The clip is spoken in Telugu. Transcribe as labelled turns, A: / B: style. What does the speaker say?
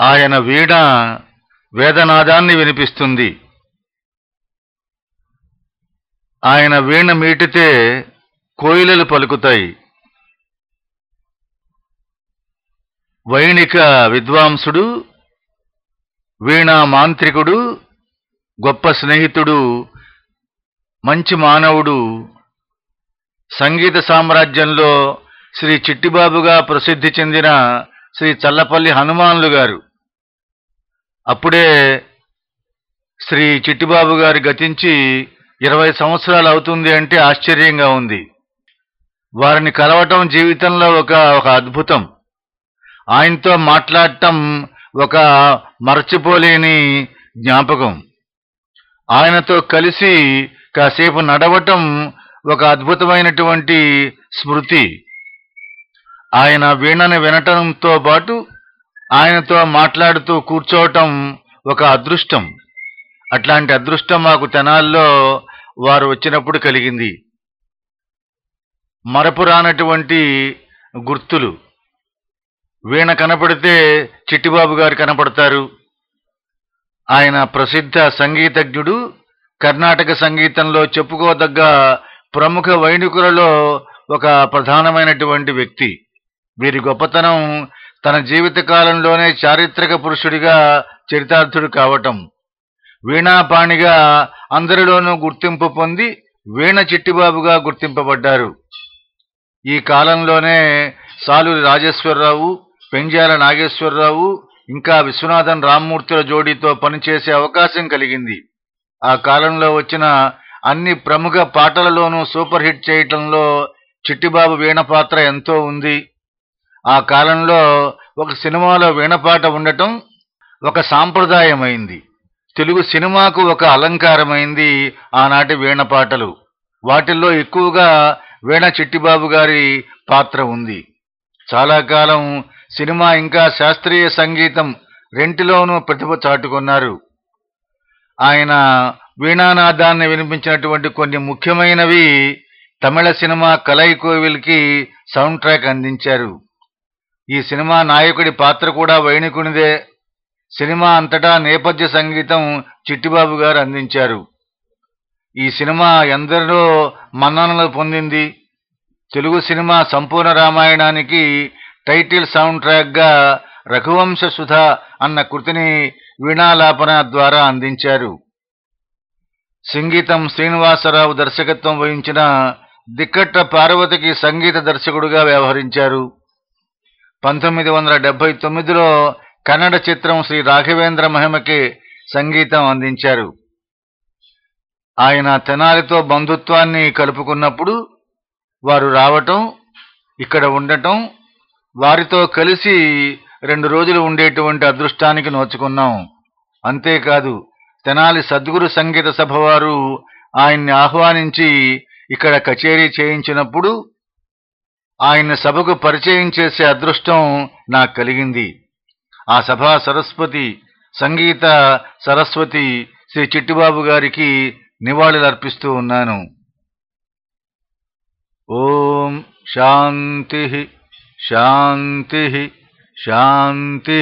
A: ఆయన వీణ వేదనాదాన్ని వినిపిస్తుంది. ఆయన వీణ మీటితే కోయిలలు పలుకుతాయి. వైణిక విద్వాంసుడు వీణా మాంత్రికుడు గొప్ప స్నేహితుడు మంచి మానవుడు సంగీత సామ్రాజ్యంలో శ్రీ చిట్టిబాబుగా ప్రసిద్ధి చెందిన శ్రీ చల్లపల్లి హనుమానులు గారు. అప్పుడే శ్రీ చిట్టిబాబు గారు గతించి ఇరవై సంవత్సరాలు అవుతుంది అంటే ఆశ్చర్యంగా ఉంది. వారిని కలవటం జీవితంలో ఒక ఒక అద్భుతం. ఆయనతో మాట్లాడటం ఒక మరచిపోలేని జ్ఞాపకం. ఆయనతో కలిసి కాసేపు నడవటం ఒక అద్భుతమైనటువంటి స్మృతి. ఆయన వీణని వినటంతో పాటు ఆయనతో మాట్లాడుతూ కూర్చోవటం ఒక అదృష్టం. అట్లాంటి అదృష్టం మాకు తెనాల్లో వారు వచ్చినప్పుడు కలిగింది. మరపురానటువంటి గుర్తులు. వీణ కనపడితే చిట్టిబాబు గారు కనపడతారు. ఆయన ప్రసిద్ధ సంగీతజ్ఞుడు కర్ణాటక సంగీతంలో చెప్పుకోదగ్గ ప్రముఖ వైణికులలో ఒక ప్రధానమైనటువంటి వ్యక్తి. వీరి గొప్పతనం తన జీవిత కాలంలోనే చారిత్రక పురుషుడిగా చరితార్థుడు కావటం. వీణాపాణిగా అందరిలోనూ గుర్తింపు పొంది వీణ చిట్టిబాబుగా గుర్తింపబడ్డారు. ఈ కాలంలోనే సాలూరి రాజేశ్వరరావు పెంజాల నాగేశ్వరరావు ఇంకా విశ్వనాథన్ రామ్మూర్తుల జోడీతో పనిచేసే అవకాశం కలిగింది. ఆ కాలంలో వచ్చిన అన్ని ప్రముఖ పాటలలోనూ సూపర్ హిట్ చేయటంలో చిట్టిబాబు వీణ పాత్ర ఎంతో ఉంది. ఆ కాలంలో ఒక సినిమాలో వీణపాట ఉండటం ఒక సాంప్రదాయమైంది. తెలుగు సినిమాకు ఒక అలంకారమైంది ఆనాటి వీణపాటలు. వాటిల్లో ఎక్కువగా వీణ చిట్టిబాబు గారి పాత్ర ఉంది. చాలా కాలం సినిమా ఇంకా శాస్త్రీయ సంగీతం రెంటిలోనూ ప్రతిభ చాటుకున్నారు. ఆయన వీణానాదాన్ని వినిపించినటువంటి కొన్ని ముఖ్యమైనవి తమిళ సినిమా కలైకోవిల్కి సౌండ్ ట్రాక్ అందించారు. ఈ సినిమా నాయకుడి పాత్ర కూడా వైణికునిదే సినిమా అంతటా నేపథ్య సంగీతం చిట్టిబాబు గారు అందించారు. ఈ సినిమా ఎందరిలో మన్ననలు పొందింది. తెలుగు సినిమా సంపూర్ణ రామాయణానికి టైటిల్ సౌండ్ ట్రాక్గా రఘువంశ సుధ అన్న కృతిని వీణాలాపన ద్వారా అందించారు. సంగీతం శ్రీనివాసరావు దర్శకత్వం వహించిన దిక్కట్ట పార్వతికి సంగీత దర్శకుడుగా వ్యవహరించారు. పంతొమ్మిది వందల డెబ్బై తొమ్మిదిలో కన్నడ చిత్రం శ్రీ రాఘవేంద్ర మహిమకి సంగీతం అందించారు. ఆయన తెనాలితో బంధుత్వాన్ని కలుపుకున్నప్పుడు వారు రావటం ఇక్కడ ఉండటం వారితో కలిసి రెండు రోజులు ఉండేటువంటి అదృష్టానికి నోచుకున్నాం. అంతేకాదు తెనాలి సద్గురు సంగీత సభ వారు ఆయన్ని ఆహ్వానించి ఇక్కడ కచేరీ చేయించినప్పుడు ఆయన సభకు పరిచయం చేసే అదృష్టం నాకు కలిగింది. ఆ సభా సరస్వతి సంగీత సరస్వతి శ్రీ చిట్టిబాబు గారికి నివాళులర్పిస్తూ ఉన్నాను. ఓం శాంతి శాంతి శాంతి.